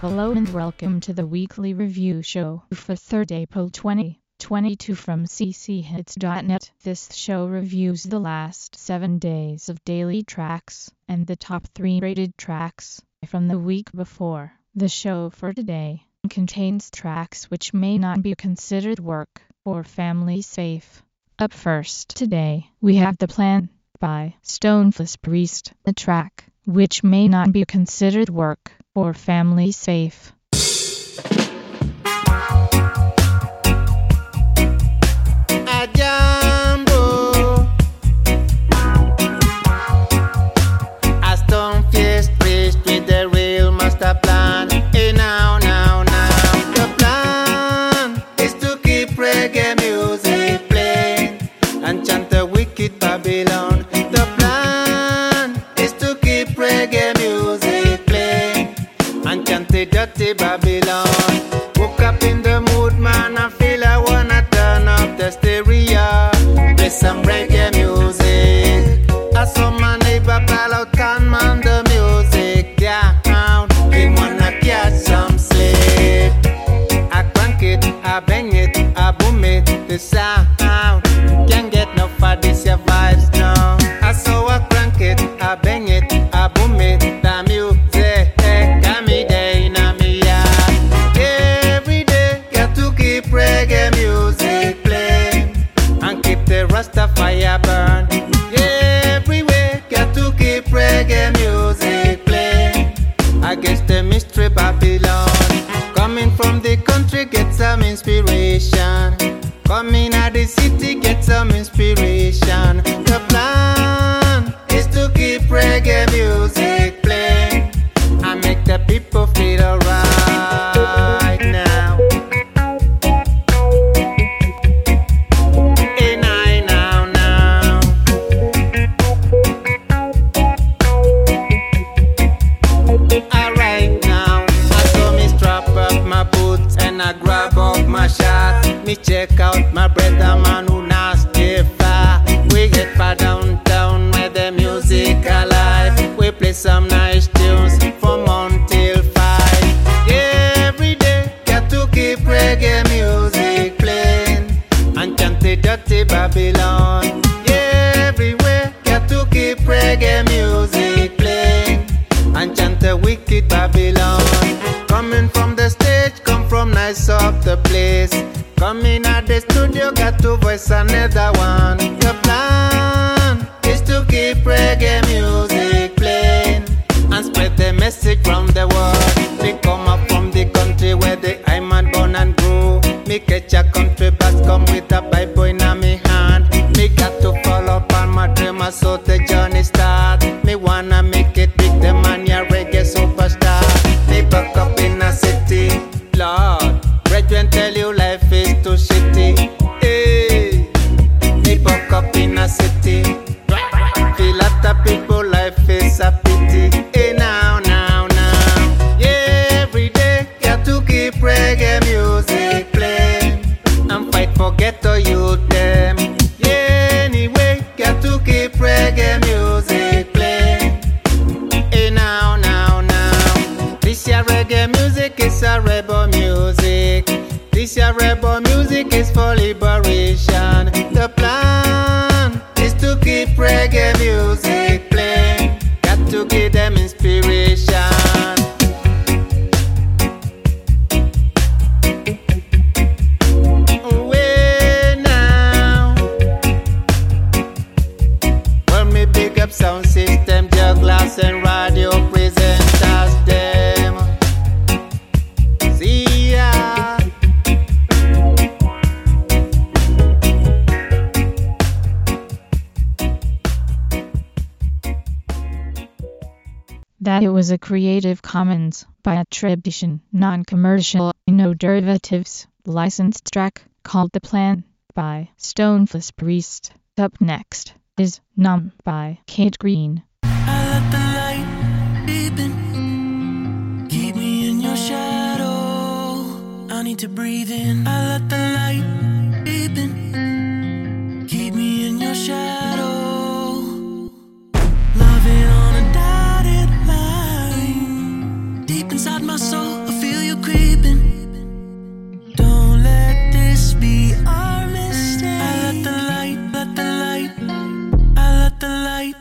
Hello and welcome to the weekly review show for 3rd April 2022 from cchits.net. This show reviews the last 7 days of daily tracks and the top 3 rated tracks from the week before. The show for today contains tracks which may not be considered work or family safe. Up first today, we have The Plan by Stonefliss Priest, a track which may not be considered work for Family Safe. Babylon. Yeah, everywhere, got to keep reggae music playing and chant the wicked Babylon. Coming from the stage, come from nice up the place. Coming at the studio, got to voice another one. a Creative Commons by attribution, non-commercial, no derivatives, licensed track called The Plan by Stonefus Priest. Up next is Numb by Kate Green. I need to breathe in. I let the light. Keep me in your shadow. inside my soul. I feel you creeping. Don't let this be our mistake. I let the light, let the light, I let the light.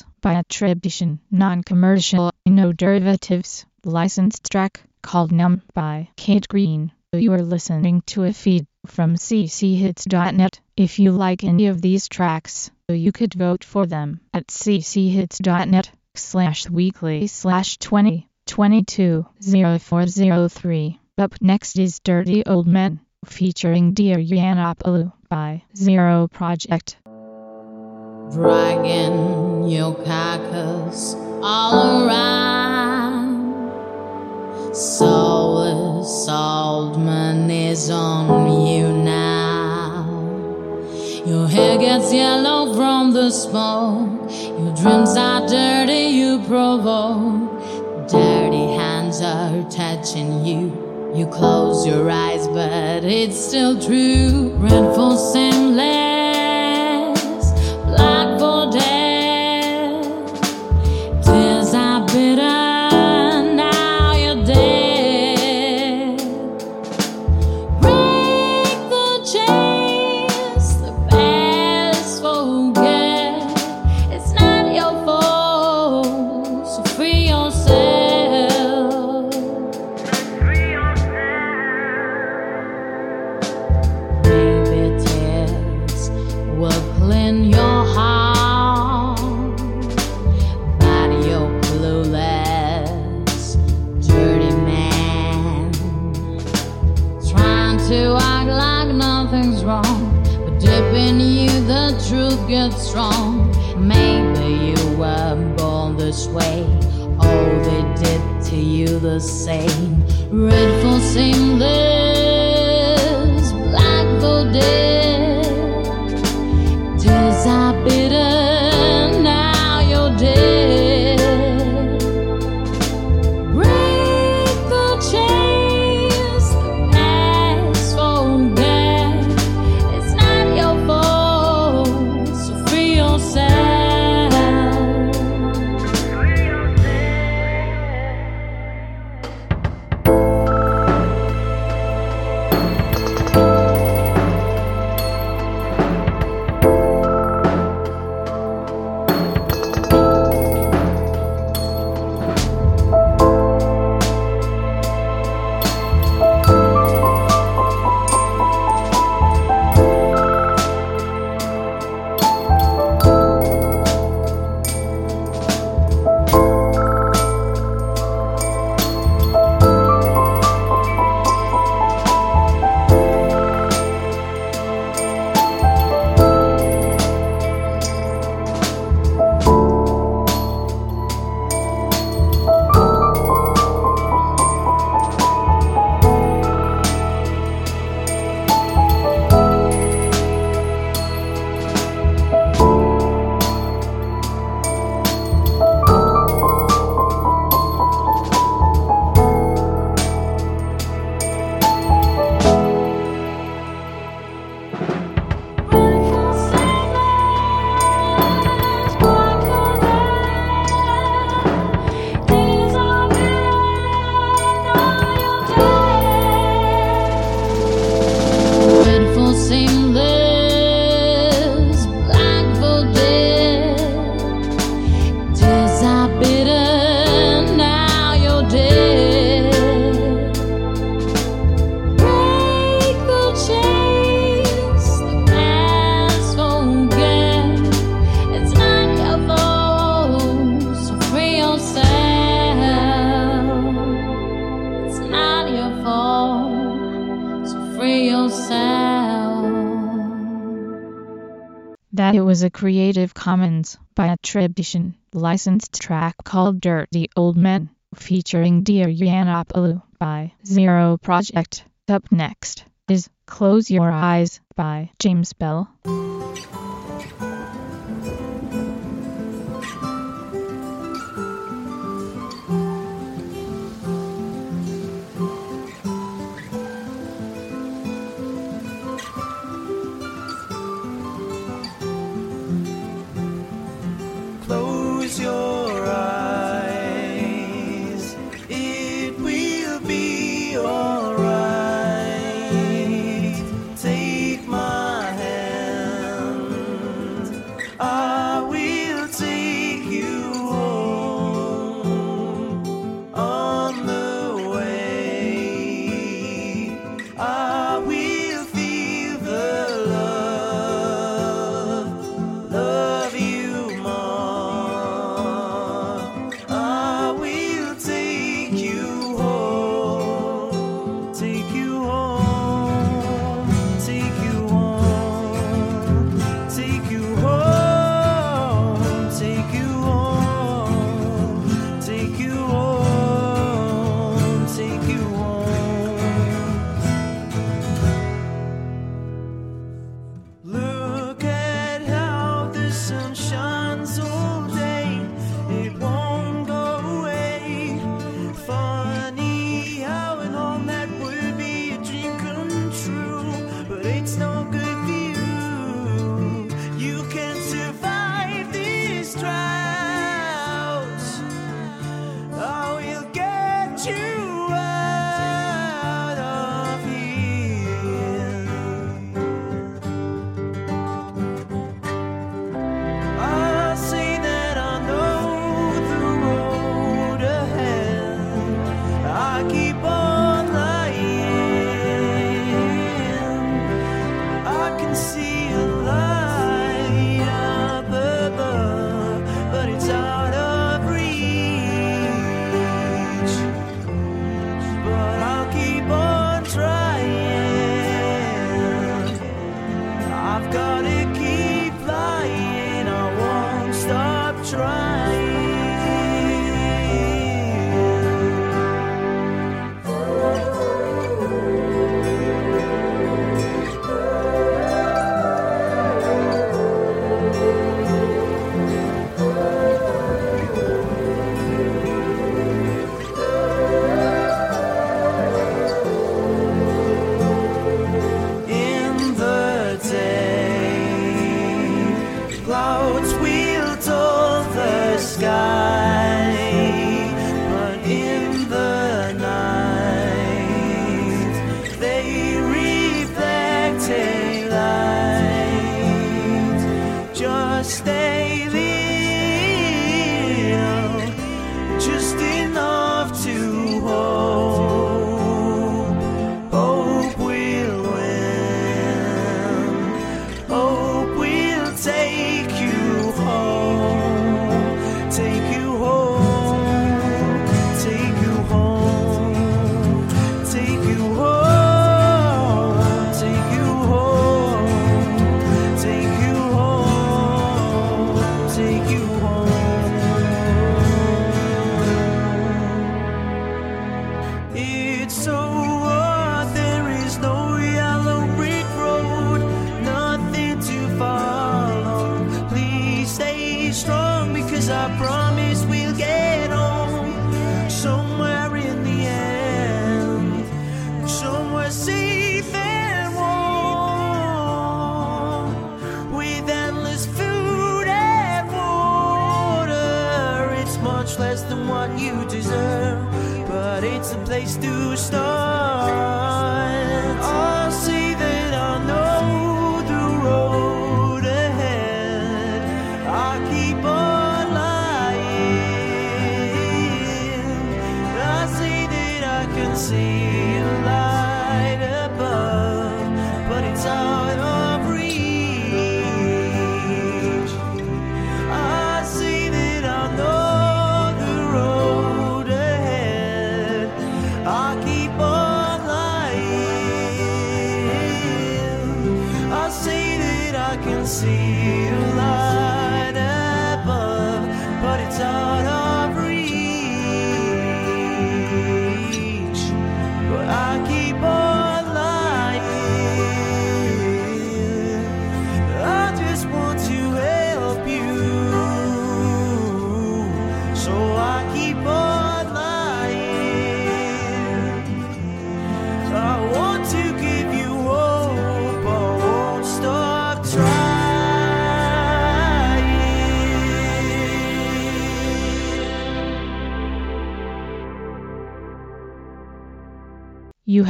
Commons by attribution, non-commercial, no derivatives, licensed track called Numb by Kate Green. You are listening to a feed from cchits.net. If you like any of these tracks, you could vote for them at cchits.net slash weekly slash 20 22 0403. Up next is Dirty Old Men featuring Dear Yiannopoulos by Zero Project dragging your carcass all around. Soulless old man is on you now. Your hair gets yellow from the smoke. Your dreams are dirty, you provoke. Dirty hands are touching you. You close your eyes, but it's still true. Red for same the same. Red for seamless. Was a Creative Commons by attribution licensed track called Dirty Old Men featuring Dear Yiannopoulos by Zero Project. Up next is Close Your Eyes by James Bell.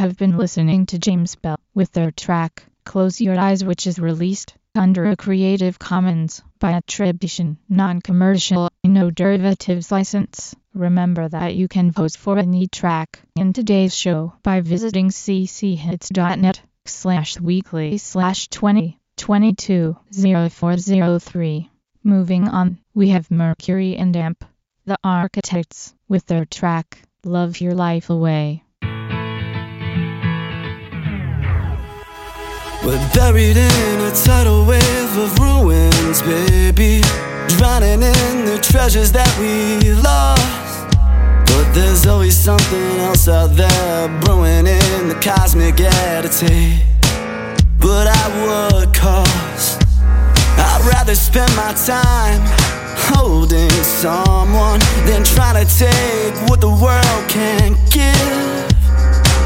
Have been listening to James Bell with their track Close Your Eyes which is released under a Creative Commons by attribution, non-commercial, no derivatives license. Remember that you can vote for any track in today's show by visiting cchits.net slash weekly slash 20 22 0403. Moving on, we have Mercury and Amp, the Architects, with their track Love Your Life Away. We're buried in a tidal wave of ruins, baby. Drowning in the treasures that we lost. But there's always something else out there brewing in the cosmic attitude. But at what cost? I'd rather spend my time holding someone than trying to take what the world can't give.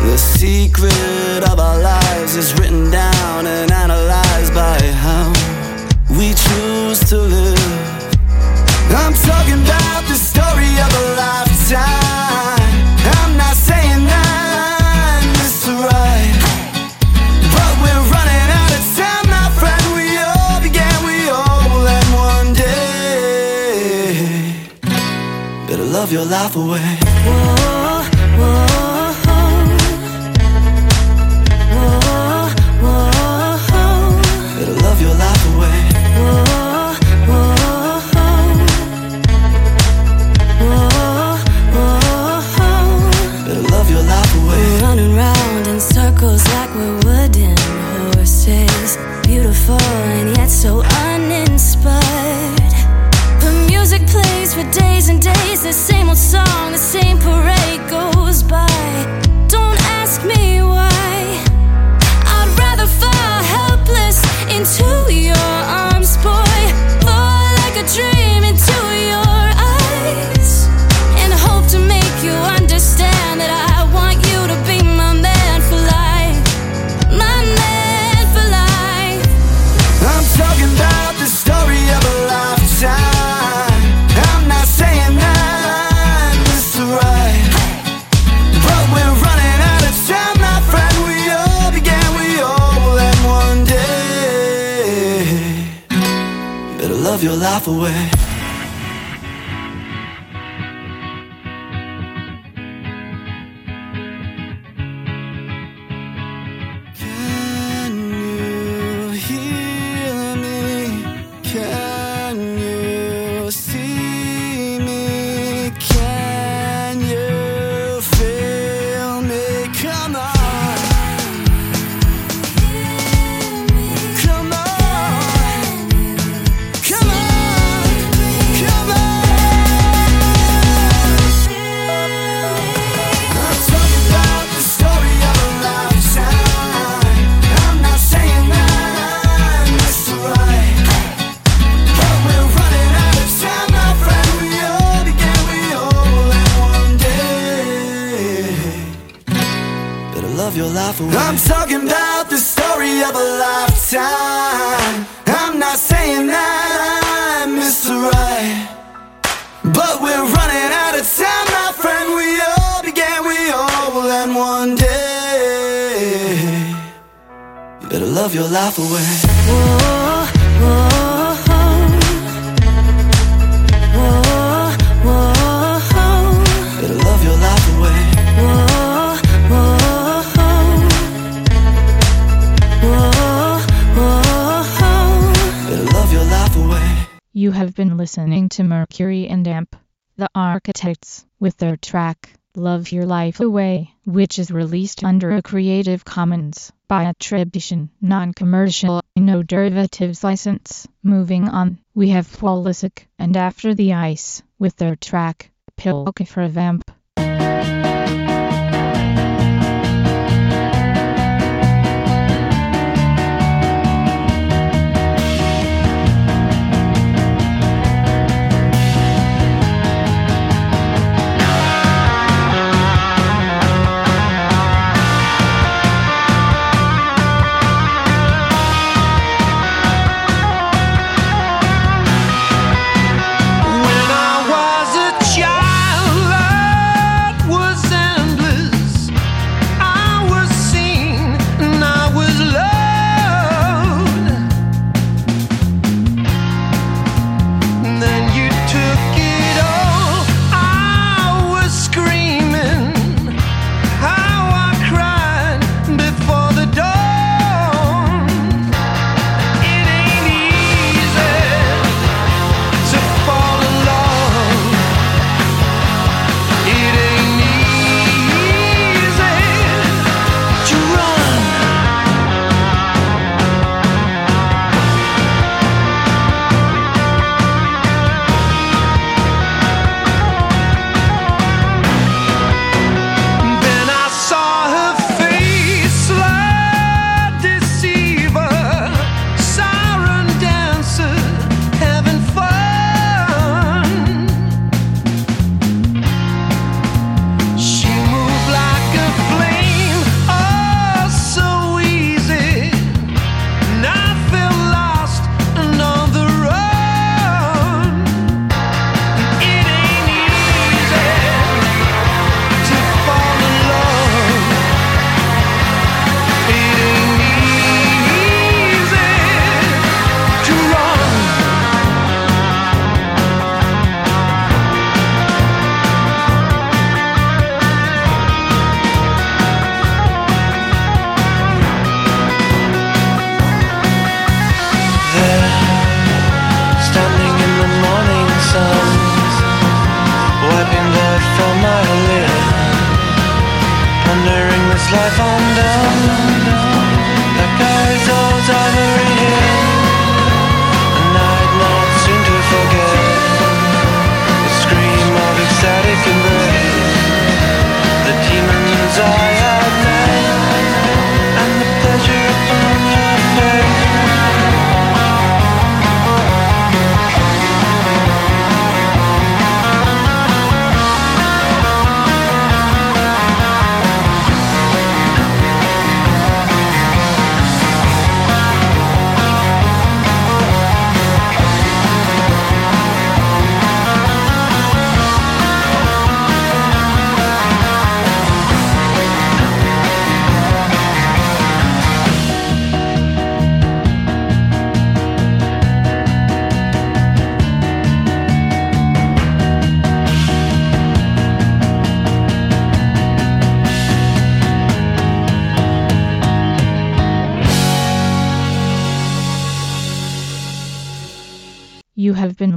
The secret of our lives is written down and analyzed by how we choose to live. I'm talking about the story of a lifetime. I'm not saying Mr. Right, but we're running out of time, my friend. We all we all end one day. Better love your life away. Whoa. Away. Lifetime. I'm not saying that I'm Mr. Right, but we're running out of time, my friend. We all began, we all will end one day. You better love your life away. Whoa, whoa, have been listening to Mercury and Amp, the Architects, with their track, Love Your Life Away, which is released under a Creative Commons by attribution, non-commercial, no derivatives license. Moving on, we have Polisic and After the Ice, with their track, Pilka for a Vamp.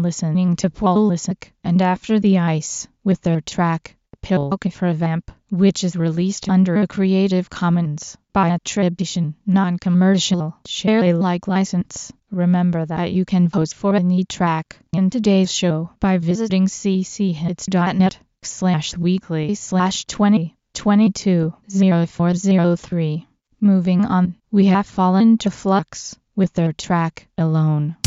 listening to Polisic, and After the Ice, with their track, Pilkifravamp, which is released under a Creative Commons by attribution, non-commercial, share Alike license. Remember that you can vote for any track in today's show by visiting cchits.net slash weekly slash 20 Moving on, we have fallen to Flux with their track, Alone.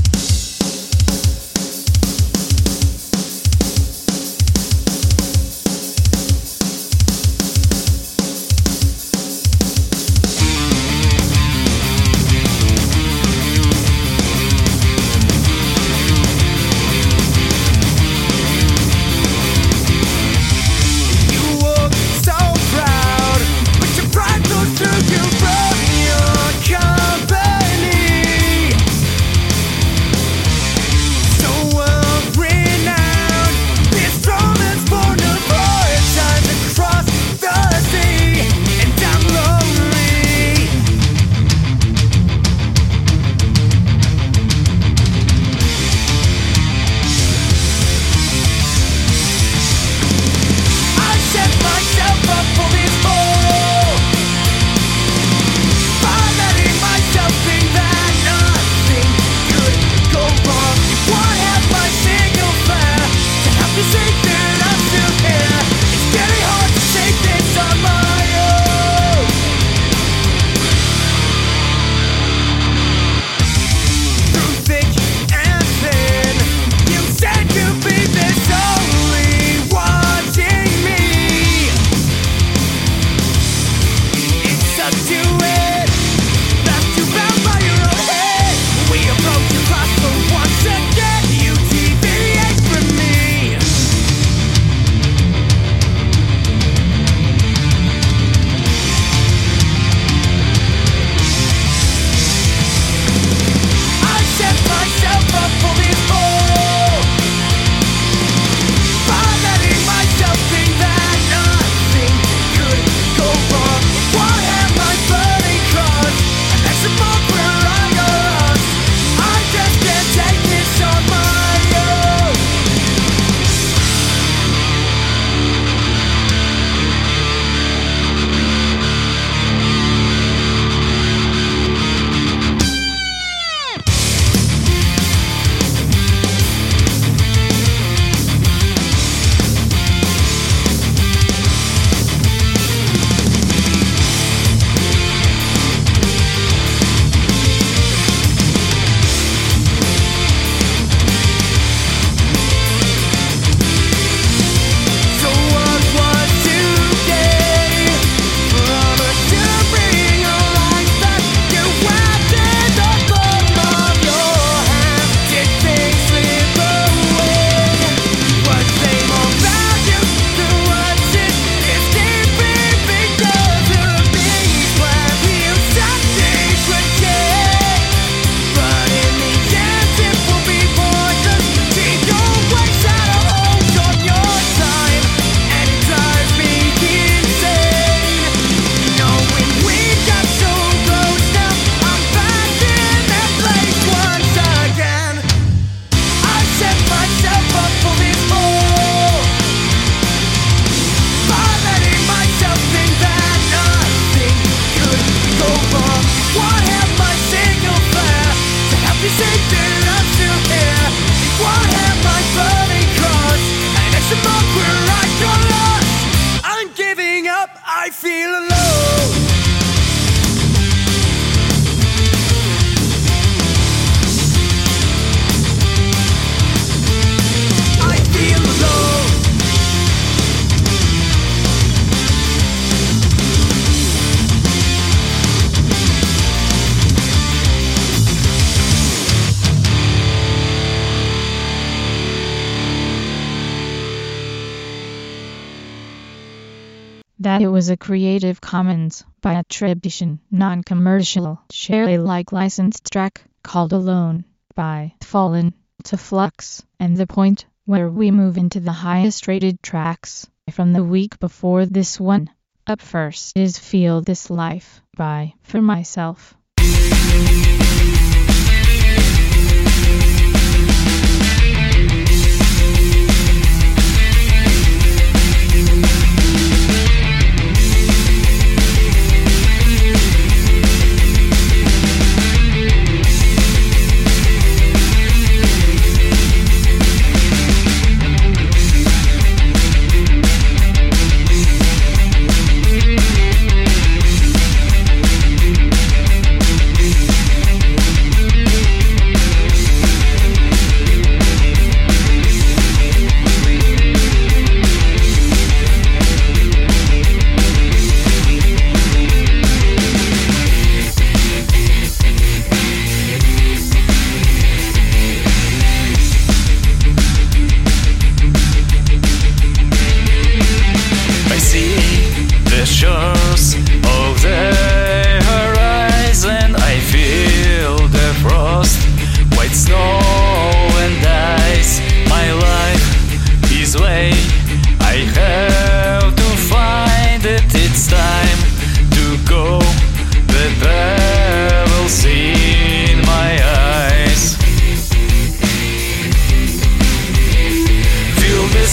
a Creative Commons by attribution, non-commercial, share Alike licensed track called Alone by Fallen to Flux and The Point where we move into the highest rated tracks from the week before this one. Up first is Feel This Life by For Myself.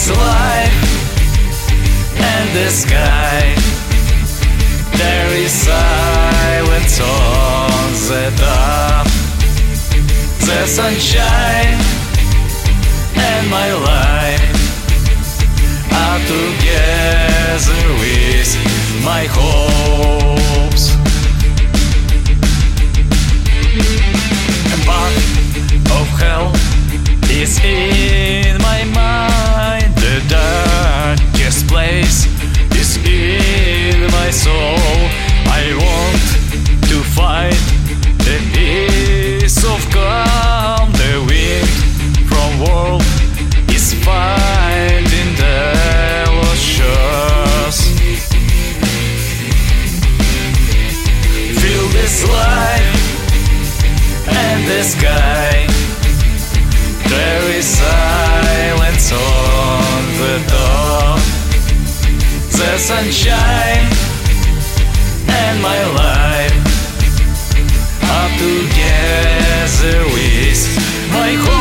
This life and the sky. There is silence on the top. The sunshine and my life are together with my hopes. A part of hell is in I want to find the peace of calm. The wind from world is finding the lost. Feel this and the sky. There is silence on the. The sunshine and my life are together with my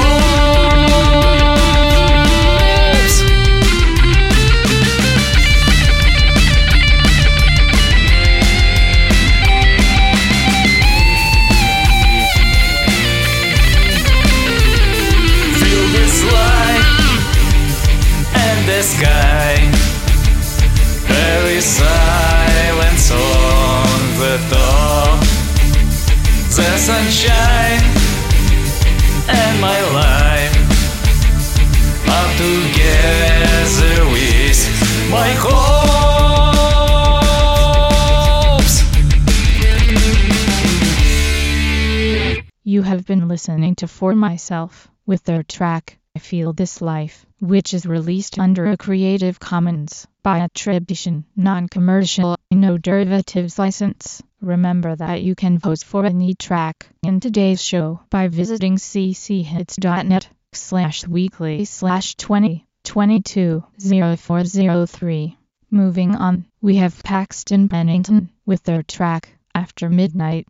listening to For Myself with their track I Feel This Life, which is released under a Creative Commons by attribution, non-commercial, no derivatives license. Remember that you can vote for any track in today's show by visiting cchits.net slash weekly slash 20 22 0403. Moving on, we have Paxton Bennington with their track After Midnight.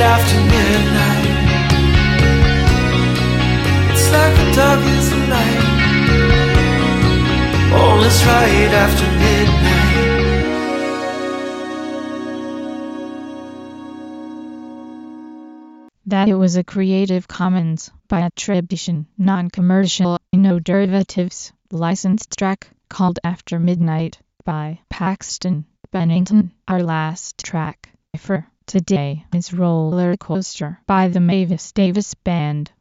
After midnight. It's like alive. Almost right after midnight. That it was a Creative Commons by attribution, non-commercial, no derivatives, licensed track called After Midnight by Paxton Bennington. Our last track for today is Roller Coaster by the Mavis Davis Band.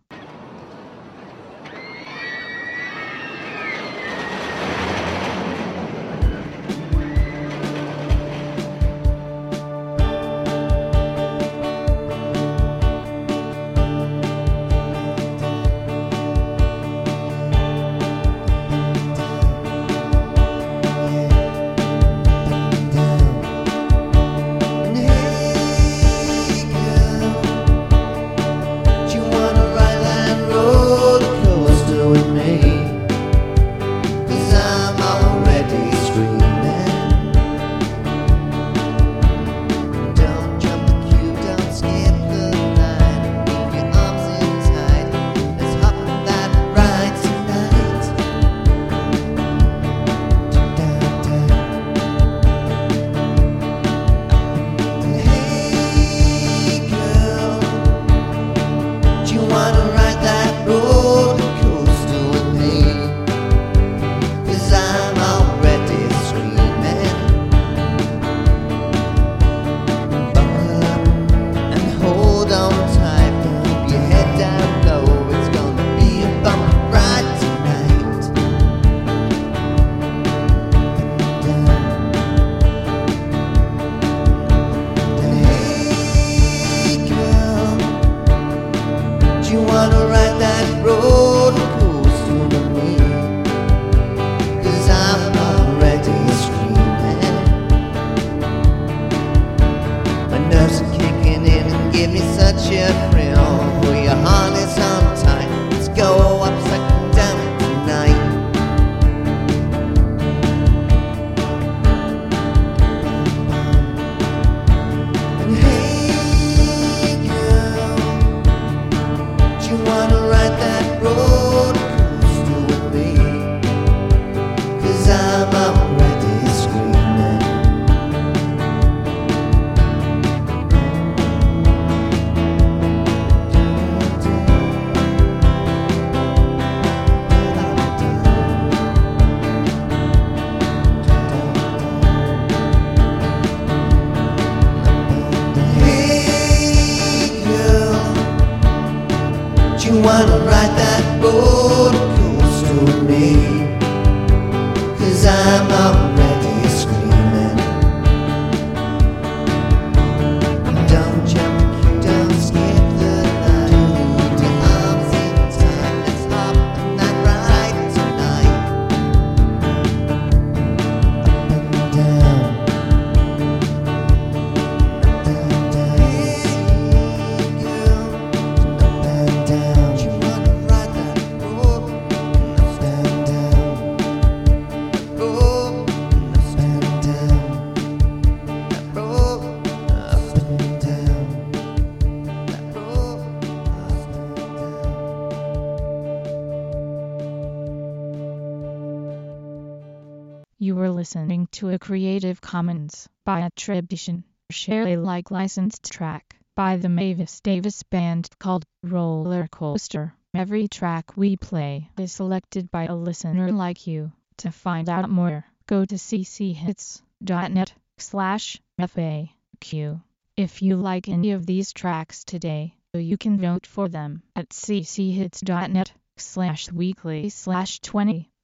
Creative Commons by attribution, share Alike licensed track by the Mavis Davis Band called Roller Coaster. Every track we play is selected by a listener like you. To find out more, go to cchits.net slash FAQ. If you like any of these tracks today, you can vote for them at cchits.net slash weekly slash 20